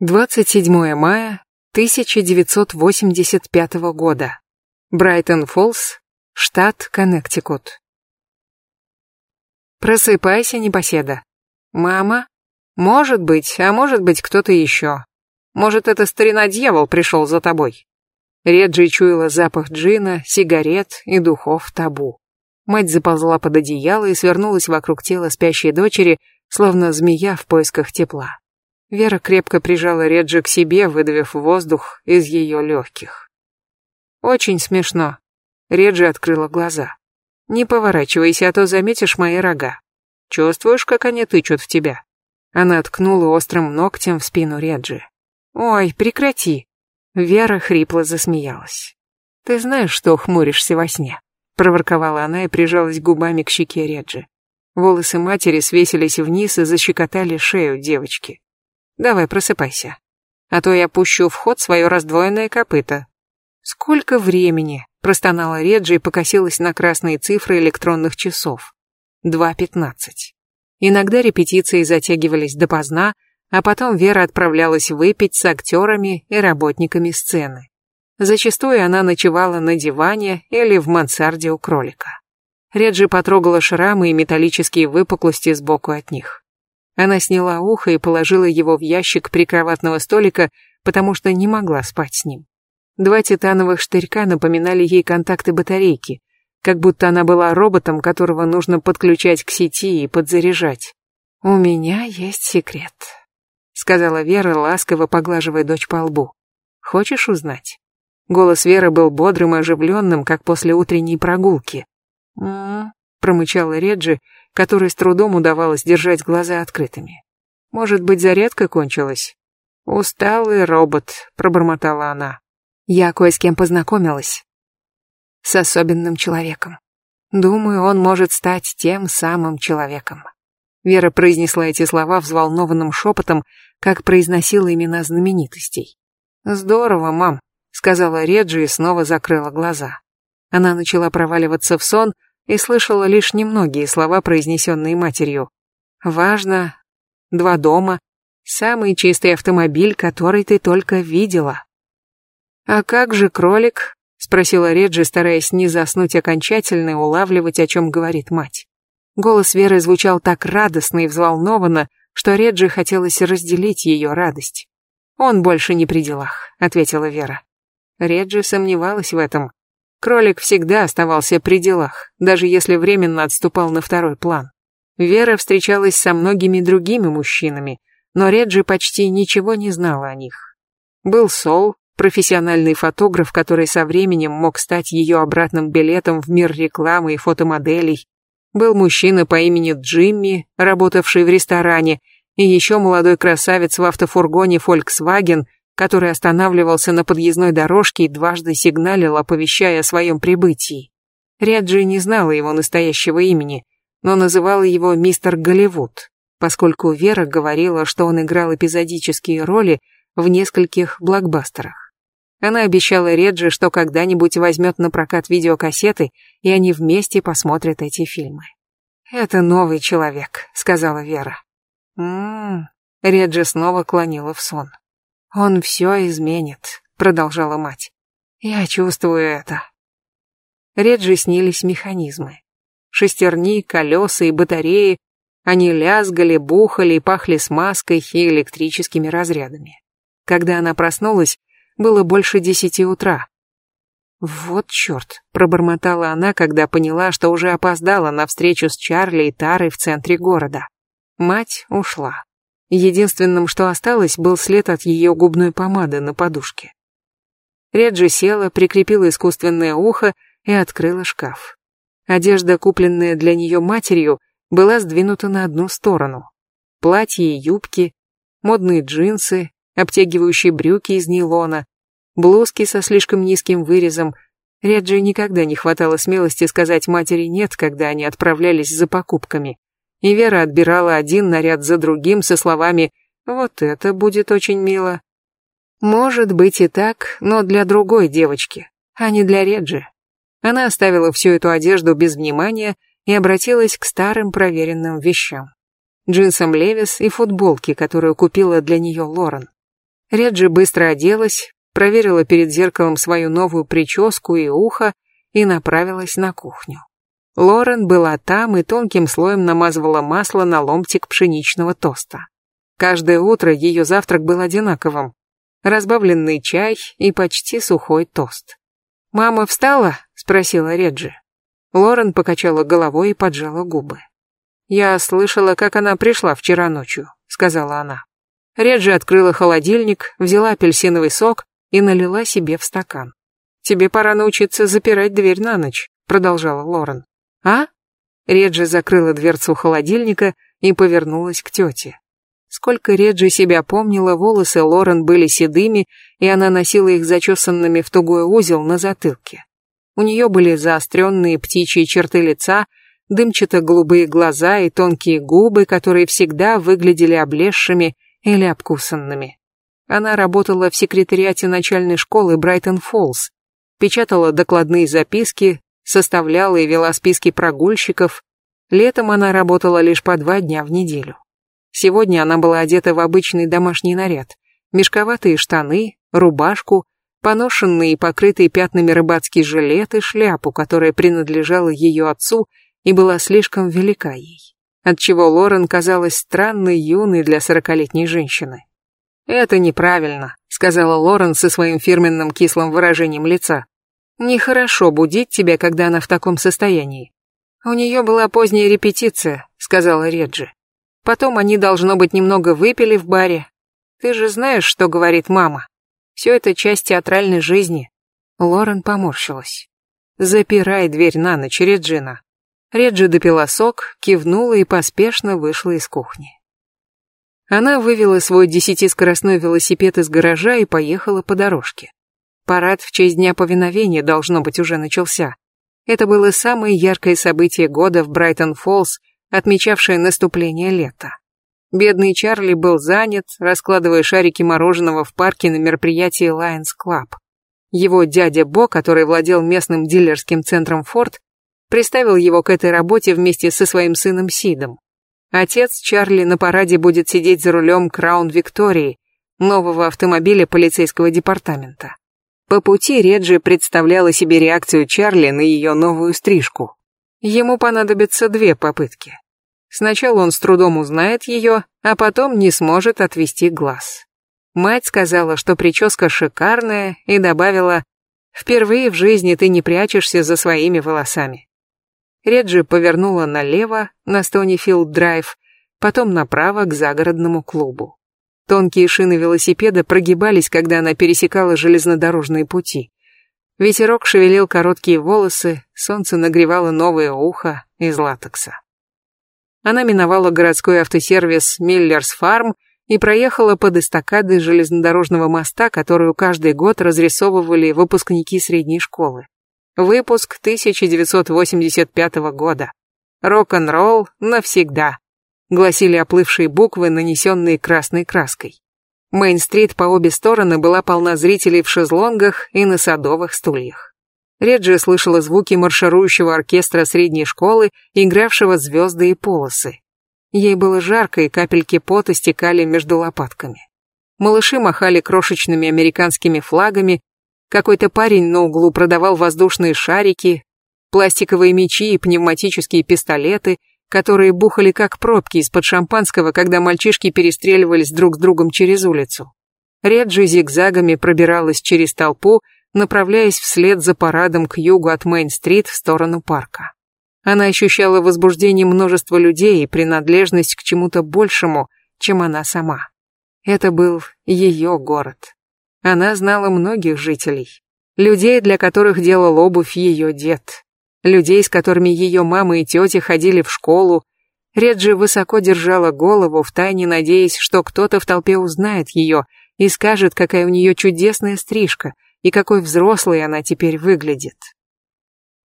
27 мая 1985 года. Брайтон-Фоллс, штат Коннектикут. Просыпайся, непоседа. Мама? Может быть, а может быть кто-то еще. Может, это старина-дьявол пришел за тобой. Реджи чуяла запах джина, сигарет и духов табу. Мать заползла под одеяло и свернулась вокруг тела спящей дочери, словно змея в поисках тепла. Вера крепко прижала Реджи к себе, выдавив воздух из ее легких. «Очень смешно». Реджи открыла глаза. «Не поворачивайся, а то заметишь мои рога. Чувствуешь, как они тычут в тебя?» Она ткнула острым ногтем в спину Реджи. «Ой, прекрати!» Вера хрипло засмеялась. «Ты знаешь, что хмуришься во сне?» Проворковала она и прижалась губами к щеке Реджи. Волосы матери свесились вниз и защекотали шею девочки. Давай, просыпайся. А то я пущу в ход свое раздвоенное копыто. Сколько времени? Простонала Реджи и покосилась на красные цифры электронных часов. Два пятнадцать. Иногда репетиции затягивались допоздна, а потом Вера отправлялась выпить с актерами и работниками сцены. Зачастую она ночевала на диване или в мансарде у кролика. Реджи потрогала шрамы и металлические выпуклости сбоку от них. Она сняла ухо и положила его в ящик прикроватного столика, потому что не могла спать с ним. Два титановых штырька напоминали ей контакты батарейки, как будто она была роботом, которого нужно подключать к сети и подзаряжать. «У меня есть секрет», — сказала Вера, ласково поглаживая дочь по лбу. «Хочешь узнать?» Голос Веры был бодрым и оживленным, как после утренней прогулки. «М-м-м», промычала Реджи, которой с трудом удавалось держать глаза открытыми. Может быть, зарядка кончилась? Усталый робот, пробормотала она. Я кое с кем познакомилась. С особенным человеком. Думаю, он может стать тем самым человеком. Вера произнесла эти слова взволнованным шепотом, как произносила имена знаменитостей. «Здорово, мам», — сказала Реджи и снова закрыла глаза. Она начала проваливаться в сон, и слышала лишь немногие слова, произнесенные матерью. «Важно. Два дома. Самый чистый автомобиль, который ты только видела». «А как же кролик?» — спросила Реджи, стараясь не заснуть окончательно и улавливать, о чем говорит мать. Голос Веры звучал так радостно и взволнованно, что Реджи хотелось разделить ее радость. «Он больше не при делах», — ответила Вера. Реджи сомневалась в этом. Кролик всегда оставался при делах, даже если временно отступал на второй план. Вера встречалась со многими другими мужчинами, но Реджи почти ничего не знала о них. Был Сол, профессиональный фотограф, который со временем мог стать ее обратным билетом в мир рекламы и фотомоделей. Был мужчина по имени Джимми, работавший в ресторане, и еще молодой красавец в автофургоне Volkswagen, который останавливался на подъездной дорожке и дважды сигналил, оповещая о своем прибытии. Ряджи не знала его настоящего имени, но называла его мистер Голливуд, поскольку Вера говорила, что он играл эпизодические роли в нескольких блокбастерах. Она обещала Реджи, что когда-нибудь возьмет на прокат видеокассеты, и они вместе посмотрят эти фильмы. «Это новый человек», — сказала Вера. «М-м-м», Реджи снова клонила в сон. «Он все изменит», — продолжала мать. «Я чувствую это». Реджи снились механизмы. Шестерни, колеса и батареи. Они лязгали, бухали и пахли смазкой и электрическими разрядами. Когда она проснулась, было больше десяти утра. «Вот черт», — пробормотала она, когда поняла, что уже опоздала на встречу с Чарли и Тарой в центре города. Мать ушла. Единственным, что осталось, был след от ее губной помады на подушке. Реджи села, прикрепила искусственное ухо и открыла шкаф. Одежда, купленная для нее матерью, была сдвинута на одну сторону. Платья и юбки, модные джинсы, обтягивающие брюки из нейлона, блузки со слишком низким вырезом. Реджи никогда не хватало смелости сказать матери «нет», когда они отправлялись за покупками и Вера отбирала один наряд за другим со словами «Вот это будет очень мило». Может быть и так, но для другой девочки, а не для Реджи. Она оставила всю эту одежду без внимания и обратилась к старым проверенным вещам. Джинсам Левис и футболке, которую купила для нее Лорен. Реджи быстро оделась, проверила перед зеркалом свою новую прическу и ухо и направилась на кухню. Лорен была там и тонким слоем намазывала масло на ломтик пшеничного тоста. Каждое утро ее завтрак был одинаковым. Разбавленный чай и почти сухой тост. «Мама встала?» — спросила Реджи. Лорен покачала головой и поджала губы. «Я слышала, как она пришла вчера ночью», — сказала она. Реджи открыла холодильник, взяла апельсиновый сок и налила себе в стакан. «Тебе пора научиться запирать дверь на ночь», — продолжала Лорен. «А?» Реджи закрыла дверцу холодильника и повернулась к тете. Сколько Реджи себя помнила, волосы Лорен были седыми, и она носила их зачесанными в тугой узел на затылке. У нее были заостренные птичьи черты лица, дымчато-голубые глаза и тонкие губы, которые всегда выглядели облезшими или обкусанными. Она работала в секретариате начальной школы Брайтон-Фоллс, печатала докладные записки, составляла и вела списки прогульщиков. Летом она работала лишь по два дня в неделю. Сегодня она была одета в обычный домашний наряд. Мешковатые штаны, рубашку, поношенный и покрытый пятнами рыбацкий жилет и шляпу, которая принадлежала ее отцу и была слишком велика ей. Отчего Лорен казалась странной юной для сорокалетней женщины. «Это неправильно», — сказала Лорен со своим фирменным кислым выражением лица. Нехорошо будить тебя, когда она в таком состоянии. У нее была поздняя репетиция, сказала Реджи. Потом они, должно быть, немного выпили в баре. Ты же знаешь, что говорит мама. Все это часть театральной жизни. Лорен поморщилась. Запирай дверь на ночь, Реджина. Реджи допила сок, кивнула и поспешно вышла из кухни. Она вывела свой десятискоростной велосипед из гаража и поехала по дорожке. Парад в честь Дня Повиновения, должно быть, уже начался. Это было самое яркое событие года в Брайтон-Фоллс, отмечавшее наступление лета. Бедный Чарли был занят, раскладывая шарики мороженого в парке на мероприятии Lions Club. Его дядя Бо, который владел местным дилерским центром Форд, приставил его к этой работе вместе со своим сыном Сидом. Отец Чарли на параде будет сидеть за рулем Краун Виктории, нового автомобиля полицейского департамента. По пути Реджи представляла себе реакцию Чарли на ее новую стрижку. Ему понадобится две попытки. Сначала он с трудом узнает ее, а потом не сможет отвести глаз. Мать сказала, что прическа шикарная, и добавила, «Впервые в жизни ты не прячешься за своими волосами». Реджи повернула налево, на Стонифилд-драйв, потом направо к загородному клубу. Тонкие шины велосипеда прогибались, когда она пересекала железнодорожные пути. Ветерок шевелил короткие волосы, солнце нагревало новое ухо из латекса. Она миновала городской автосервис Миллерс Фарм и проехала под эстакадой железнодорожного моста, которую каждый год разрисовывали выпускники средней школы. Выпуск 1985 года. Рок-н-ролл навсегда гласили оплывшие буквы, нанесенные красной краской. Мейн-стрит по обе стороны была полна зрителей в шезлонгах и на садовых стульях. Реджи слышала звуки марширующего оркестра средней школы, игравшего звезды и полосы. Ей было жарко, и капельки пота стекали между лопатками. Малыши махали крошечными американскими флагами, какой-то парень на углу продавал воздушные шарики, пластиковые мечи и пневматические пистолеты, которые бухали как пробки из-под шампанского, когда мальчишки перестреливались друг с другом через улицу. Реджи зигзагами пробиралась через толпу, направляясь вслед за парадом к югу от Мейн-стрит в сторону парка. Она ощущала возбуждение множества людей и принадлежность к чему-то большему, чем она сама. Это был ее город. Она знала многих жителей. Людей, для которых делал обувь ее дед людей, с которыми ее мама и тетя ходили в школу. Реджи высоко держала голову, втайне надеясь, что кто-то в толпе узнает ее и скажет, какая у нее чудесная стрижка и какой взрослой она теперь выглядит.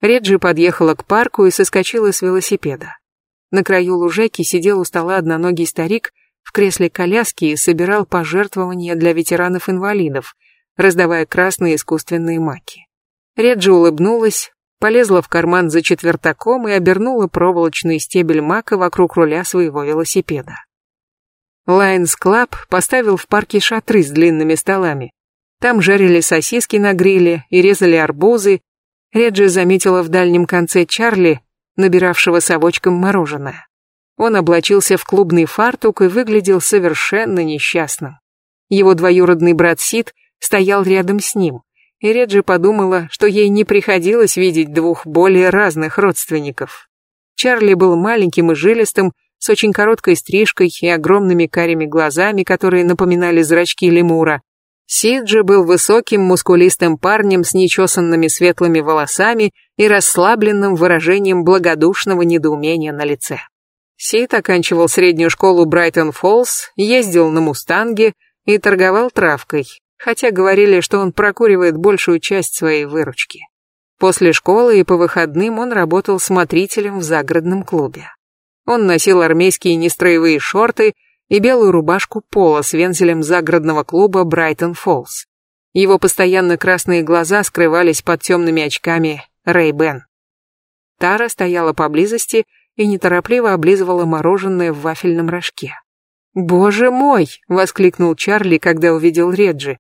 Реджи подъехала к парку и соскочила с велосипеда. На краю лужайки сидел у стола одноногий старик в кресле коляски и собирал пожертвования для ветеранов-инвалидов, раздавая красные искусственные маки. Реджи улыбнулась, полезла в карман за четвертаком и обернула проволочный стебель мака вокруг руля своего велосипеда. Lions Club поставил в парке шатры с длинными столами. Там жарили сосиски на гриле и резали арбузы. Реджи заметила в дальнем конце Чарли, набиравшего совочком мороженое. Он облачился в клубный фартук и выглядел совершенно несчастным. Его двоюродный брат Сид стоял рядом с ним, и Реджи подумала, что ей не приходилось видеть двух более разных родственников. Чарли был маленьким и жилистым, с очень короткой стрижкой и огромными карими глазами, которые напоминали зрачки лемура. Сид же был высоким, мускулистым парнем с нечесанными светлыми волосами и расслабленным выражением благодушного недоумения на лице. Сид оканчивал среднюю школу Брайтон-Фоллс, ездил на «Мустанге» и торговал травкой, хотя говорили, что он прокуривает большую часть своей выручки. После школы и по выходным он работал смотрителем в загородном клубе. Он носил армейские нестроевые шорты и белую рубашку пола с вензелем загородного клуба Брайтон-Фоллс. Его постоянно красные глаза скрывались под темными очками Ray-Ban. Тара стояла поблизости и неторопливо облизывала мороженое в вафельном рожке. «Боже мой!» — воскликнул Чарли, когда увидел Реджи.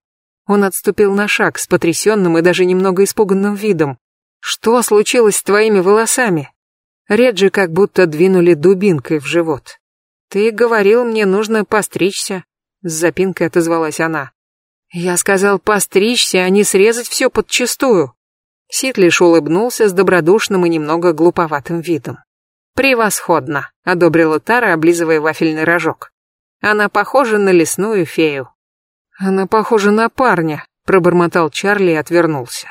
Он отступил на шаг с потрясенным и даже немного испуганным видом. «Что случилось с твоими волосами?» Реджи как будто двинули дубинкой в живот. «Ты говорил, мне нужно постричься», — с запинкой отозвалась она. «Я сказал постричься, а не срезать все подчистую». Сид лишь улыбнулся с добродушным и немного глуповатым видом. «Превосходно», — одобрила Тара, облизывая вафельный рожок. «Она похожа на лесную фею». «Она похожа на парня», — пробормотал Чарли и отвернулся.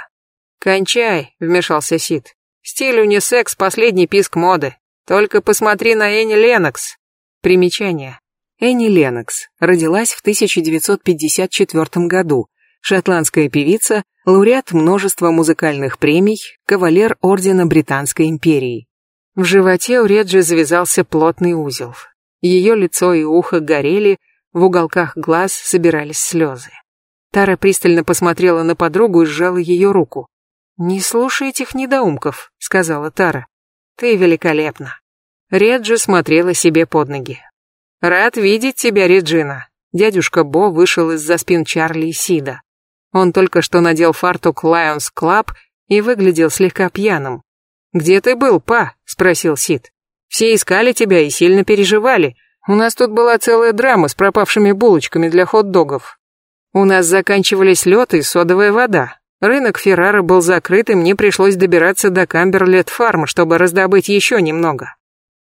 «Кончай», — вмешался Сид. «Стиль унисекс — последний писк моды. Только посмотри на Энни Ленокс». Примечание. Энни Ленокс родилась в 1954 году. Шотландская певица, лауреат множества музыкальных премий, кавалер Ордена Британской империи. В животе у Реджи завязался плотный узел. Ее лицо и ухо горели, в уголках глаз собирались слезы. Тара пристально посмотрела на подругу и сжала ее руку. «Не слушай этих недоумков», — сказала Тара. «Ты великолепна». Реджи смотрела себе под ноги. «Рад видеть тебя, Реджина». Дядюшка Бо вышел из-за спин Чарли и Сида. Он только что надел фартук Lions Club и выглядел слегка пьяным. «Где ты был, па?» — спросил Сид. «Все искали тебя и сильно переживали. У нас тут была целая драма с пропавшими булочками для хот-догов. У нас заканчивались лед и содовая вода. Рынок Феррара был закрыт, и мне пришлось добираться до Камберлет-фарма, чтобы раздобыть еще немного.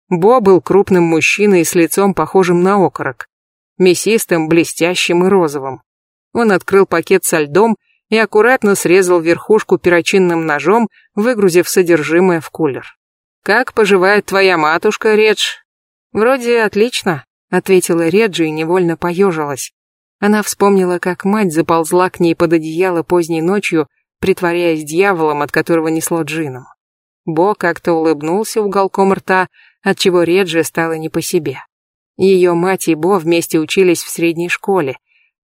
Бо был крупным мужчиной с лицом, похожим на окорок. Мясистым, блестящим и розовым. Он открыл пакет со льдом и аккуратно срезал верхушку перочинным ножом, выгрузив содержимое в кулер. «Как поживает твоя матушка, Редж?» «Вроде отлично», — ответила Реджи и невольно поежилась. Она вспомнила, как мать заползла к ней под одеяло поздней ночью, притворяясь дьяволом, от которого несло джином. Бо как-то улыбнулся уголком рта, отчего Реджи стало не по себе. Ее мать и Бо вместе учились в средней школе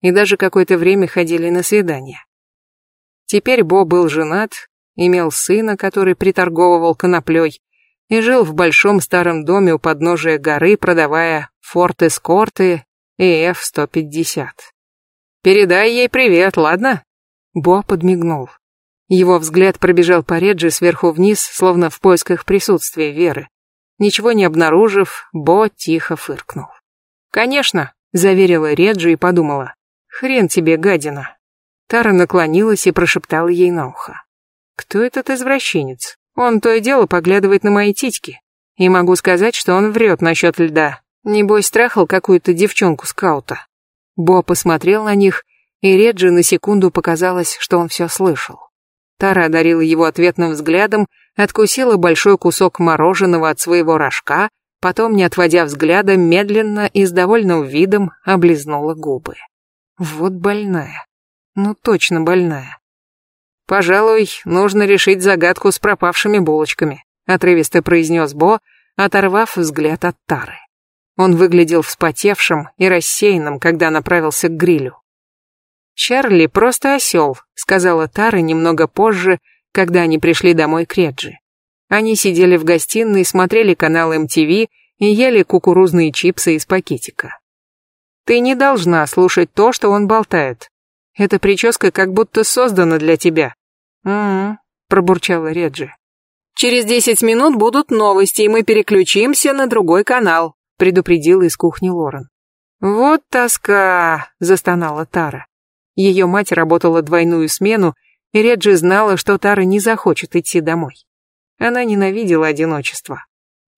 и даже какое-то время ходили на свидания. Теперь Бо был женат, имел сына, который приторговывал коноплей, и жил в большом старом доме у подножия горы, продавая форт-эскорты и F-150. «Передай ей привет, ладно?» Бо подмигнул. Его взгляд пробежал по Реджи сверху вниз, словно в поисках присутствия Веры. Ничего не обнаружив, Бо тихо фыркнул. «Конечно», — заверила Реджи и подумала. «Хрен тебе, гадина». Тара наклонилась и прошептала ей на ухо. «Кто этот извращенец? Он то и дело поглядывает на мои титьки. И могу сказать, что он врет насчет льда. Небось, страхал какую-то девчонку-скаута». Бо посмотрел на них, и Реджи на секунду показалось, что он все слышал. Тара одарила его ответным взглядом, откусила большой кусок мороженого от своего рожка, потом, не отводя взгляда, медленно и с довольным видом облизнула губы. Вот больная. Ну точно больная. «Пожалуй, нужно решить загадку с пропавшими булочками», отрывисто произнес Бо, оторвав взгляд от Тары. Он выглядел вспотевшим и рассеянным, когда направился к грилю. «Чарли просто осел», — сказала Тара немного позже, когда они пришли домой к Реджи. Они сидели в гостиной, смотрели канал MTV и ели кукурузные чипсы из пакетика. Ты не должна слушать то, что он болтает. Эта прическа как будто создана для тебя. «М-м», пробурчала Реджи. «Через десять минут будут новости, и мы переключимся на другой канал», предупредила из кухни Лорен. «Вот тоска!» – застонала Тара. Ее мать работала двойную смену, и Реджи знала, что Тара не захочет идти домой. Она ненавидела одиночество.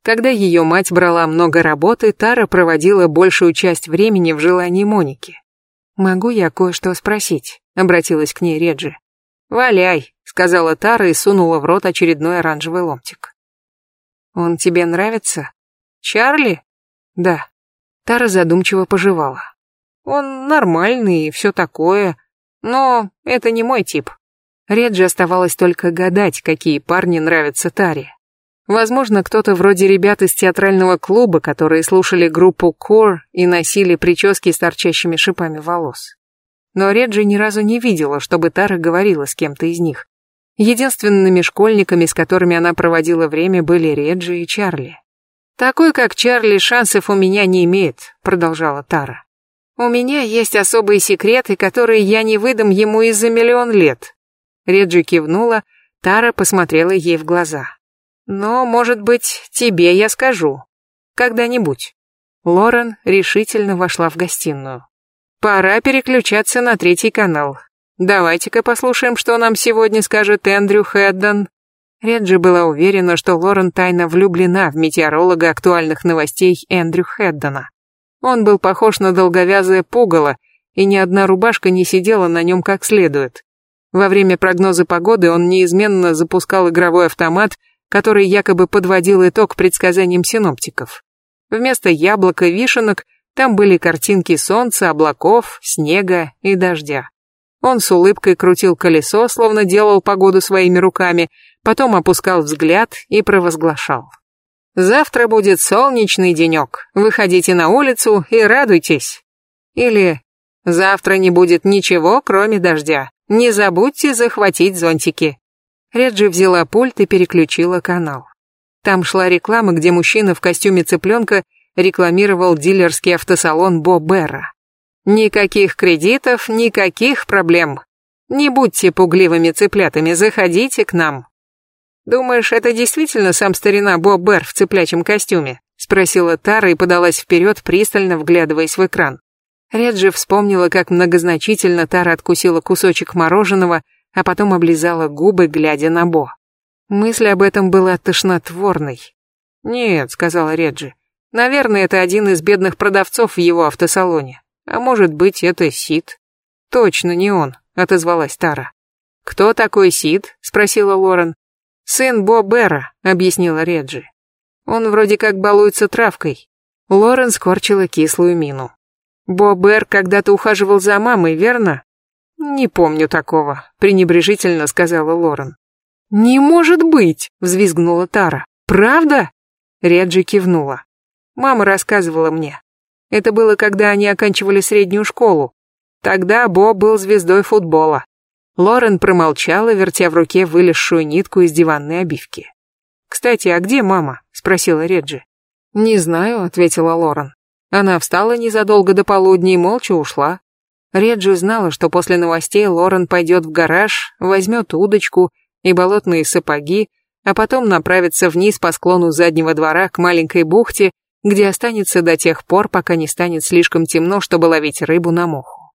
Когда ее мать брала много работы, Тара проводила большую часть времени в желании Моники. «Могу я кое-что спросить?» — обратилась к ней Реджи. «Валяй», — сказала Тара и сунула в рот очередной оранжевый ломтик. «Он тебе нравится?» «Чарли?» «Да». Тара задумчиво пожевала. «Он нормальный и все такое, но это не мой тип». Реджи оставалось только гадать, какие парни нравятся Таре. Возможно, кто-то вроде ребят из театрального клуба, которые слушали группу Core и носили прически с торчащими шипами волос. Но Реджи ни разу не видела, чтобы Тара говорила с кем-то из них. Единственными школьниками, с которыми она проводила время, были Реджи и Чарли. «Такой, как Чарли, шансов у меня не имеет», — продолжала Тара. «У меня есть особые секреты, которые я не выдам ему и за миллион лет». Реджи кивнула, Тара посмотрела ей в глаза. Но, может быть, тебе я скажу. Когда-нибудь. Лорен решительно вошла в гостиную. Пора переключаться на третий канал. Давайте-ка послушаем, что нам сегодня скажет Эндрю Хэддон. Реджи была уверена, что Лорен тайно влюблена в метеоролога актуальных новостей Эндрю Хэддона. Он был похож на долговязое пугало, и ни одна рубашка не сидела на нем как следует. Во время прогноза погоды он неизменно запускал игровой автомат, который якобы подводил итог предсказаниям синоптиков. Вместо яблок и вишенок там были картинки солнца, облаков, снега и дождя. Он с улыбкой крутил колесо, словно делал погоду своими руками, потом опускал взгляд и провозглашал. «Завтра будет солнечный денек, выходите на улицу и радуйтесь». Или «Завтра не будет ничего, кроме дождя, не забудьте захватить зонтики». Реджи взяла пульт и переключила канал. Там шла реклама, где мужчина в костюме цыпленка рекламировал дилерский автосалон Бо Берра. Никаких кредитов, никаких проблем. Не будьте пугливыми цыплятами, заходите к нам. Думаешь, это действительно сам старина Бо Бер в цыплячьем костюме? Спросила Тара и подалась вперед, пристально вглядываясь в экран. Реджи вспомнила, как многозначительно Тара откусила кусочек мороженого а потом облизала губы, глядя на Бо. Мысль об этом была тошнотворной. «Нет», — сказала Реджи, — «наверное, это один из бедных продавцов в его автосалоне. А может быть, это Сид?» «Точно не он», — отозвалась Тара. «Кто такой Сид?» — спросила Лорен. «Сын Бо Бера», — объяснила Реджи. «Он вроде как балуется травкой». Лорен скорчила кислую мину. «Бо Бер когда-то ухаживал за мамой, верно?» «Не помню такого», — пренебрежительно сказала Лорен. «Не может быть!» — взвизгнула Тара. «Правда?» Реджи кивнула. «Мама рассказывала мне. Это было, когда они оканчивали среднюю школу. Тогда Бо был звездой футбола». Лорен промолчала, вертя в руке вылезшую нитку из диванной обивки. «Кстати, а где мама?» — спросила Реджи. «Не знаю», — ответила Лорен. Она встала незадолго до полудня и молча ушла. Реджи знала, что после новостей Лорен пойдет в гараж, возьмет удочку и болотные сапоги, а потом направится вниз по склону заднего двора к маленькой бухте, где останется до тех пор, пока не станет слишком темно, чтобы ловить рыбу на муху.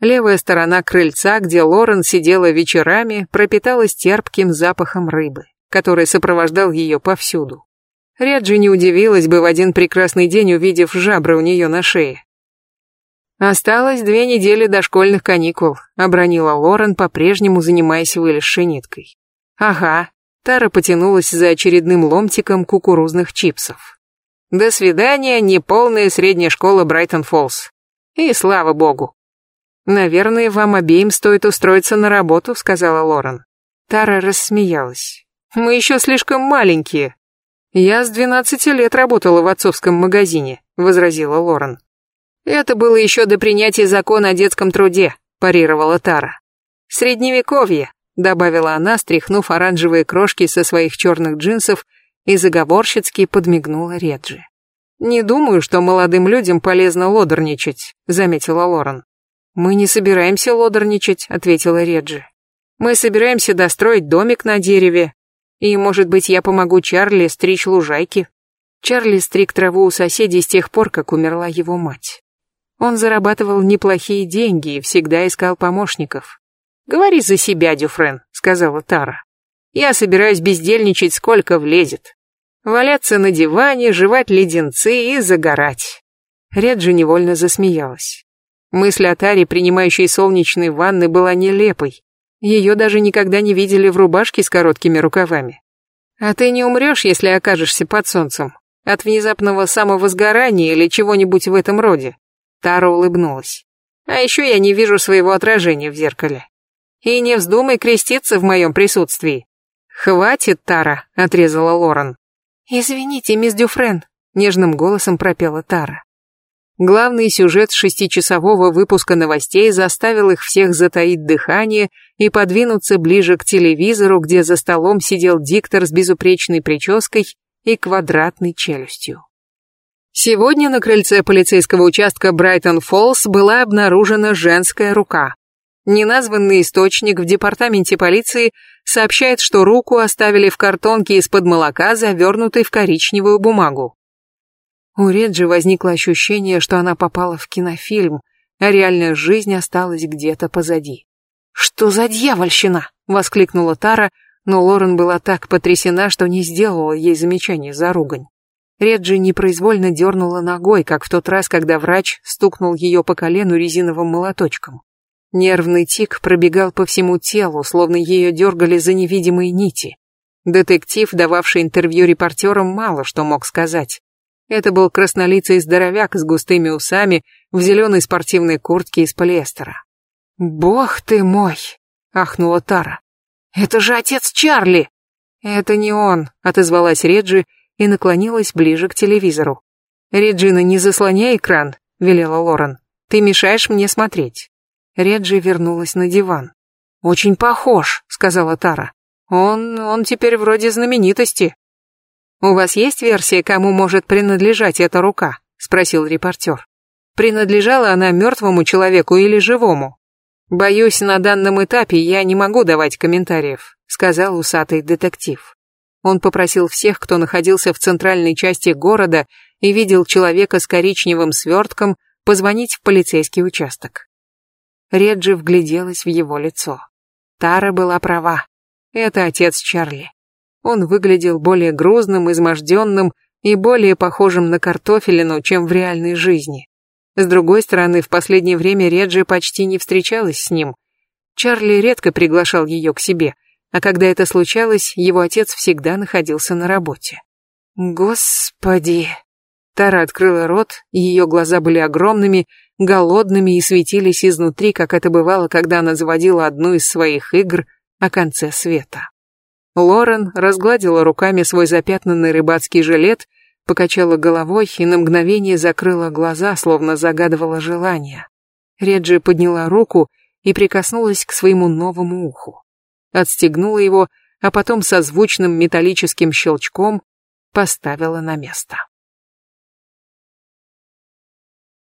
Левая сторона крыльца, где Лорен сидела вечерами, пропиталась терпким запахом рыбы, который сопровождал ее повсюду. Реджи не удивилась бы в один прекрасный день, увидев жабры у нее на шее. «Осталось две недели до школьных каникул», — обронила Лорен, по-прежнему занимаясь вылезшей ниткой. «Ага». Тара потянулась за очередным ломтиком кукурузных чипсов. «До свидания, неполная средняя школа Брайтон-Фоллс. И слава богу». «Наверное, вам обеим стоит устроиться на работу», — сказала Лорен. Тара рассмеялась. «Мы еще слишком маленькие». «Я с двенадцати лет работала в отцовском магазине», — возразила Лорен. Это было еще до принятия закона о детском труде, парировала Тара. Средневековье, добавила она, стряхнув оранжевые крошки со своих черных джинсов и заговорщицки подмигнула Реджи. «Не думаю, что молодым людям полезно лодорничать», — заметила Лорен. «Мы не собираемся лодорничать», — ответила Реджи. «Мы собираемся достроить домик на дереве, и, может быть, я помогу Чарли стричь лужайки». Чарли стриг траву у соседей с тех пор, как умерла его мать. Он зарабатывал неплохие деньги и всегда искал помощников. «Говори за себя, Дюфрен», — сказала Тара. «Я собираюсь бездельничать, сколько влезет. Валяться на диване, жевать леденцы и загорать». Реджи невольно засмеялась. Мысль о Таре, принимающей солнечные ванны, была нелепой. Ее даже никогда не видели в рубашке с короткими рукавами. А ты не умрешь, если окажешься под солнцем. От внезапного самовозгорания или чего-нибудь в этом роде. Тара улыбнулась. А еще я не вижу своего отражения в зеркале. И не вздумай креститься в моем присутствии. Хватит, Тара, отрезала Лорен. Извините, мисс Дюфрен, нежным голосом пропела Тара. Главный сюжет шестичасового выпуска новостей заставил их всех затаить дыхание и подвинуться ближе к телевизору, где за столом сидел диктор с безупречной прической и квадратной челюстью. Сегодня на крыльце полицейского участка Брайтон-Фоллс была обнаружена женская рука. Неназванный источник в департаменте полиции сообщает, что руку оставили в картонке из-под молока, завернутой в коричневую бумагу. У Реджи возникло ощущение, что она попала в кинофильм, а реальная жизнь осталась где-то позади. «Что за дьявольщина?» — воскликнула Тара, но Лорен была так потрясена, что не сделала ей замечания за ругань. Реджи непроизвольно дернула ногой, как в тот раз, когда врач стукнул ее по колену резиновым молоточком. Нервный тик пробегал по всему телу, словно ее дергали за невидимые нити. Детектив, дававший интервью репортерам, мало что мог сказать. Это был краснолицый здоровяк с густыми усами в зеленой спортивной куртке из полиэстера. «Бог ты мой!» — ахнула Тара. «Это же отец Чарли!» «Это не он», — отозвалась Реджи и наклонилась ближе к телевизору. «Реджина, не заслоняй экран», — велела Лорен. «Ты мешаешь мне смотреть». Реджи вернулась на диван. «Очень похож», — сказала Тара. «Он... он теперь вроде знаменитости». «У вас есть версия, кому может принадлежать эта рука?» — спросил репортер. «Принадлежала она мертвому человеку или живому?» «Боюсь, на данном этапе я не могу давать комментариев», — сказал усатый детектив. Он попросил всех, кто находился в центральной части города и видел человека с коричневым свертком, позвонить в полицейский участок. Реджи вгляделась в его лицо. Тара была права. Это отец Чарли. Он выглядел более грузным, изможденным и более похожим на картофелину, чем в реальной жизни. С другой стороны, в последнее время Реджи почти не встречалась с ним. Чарли редко приглашал ее к себе, а когда это случалось, его отец всегда находился на работе. «Господи!» Тара открыла рот, ее глаза были огромными, голодными и светились изнутри, как это бывало, когда она заводила одну из своих игр о конце света. Лорен разгладила руками свой запятнанный рыбацкий жилет, покачала головой и на мгновение закрыла глаза, словно загадывала желание. Реджи подняла руку и прикоснулась к своему новому уху. Отстегнула его, а потом со звучным металлическим щелчком поставила на место.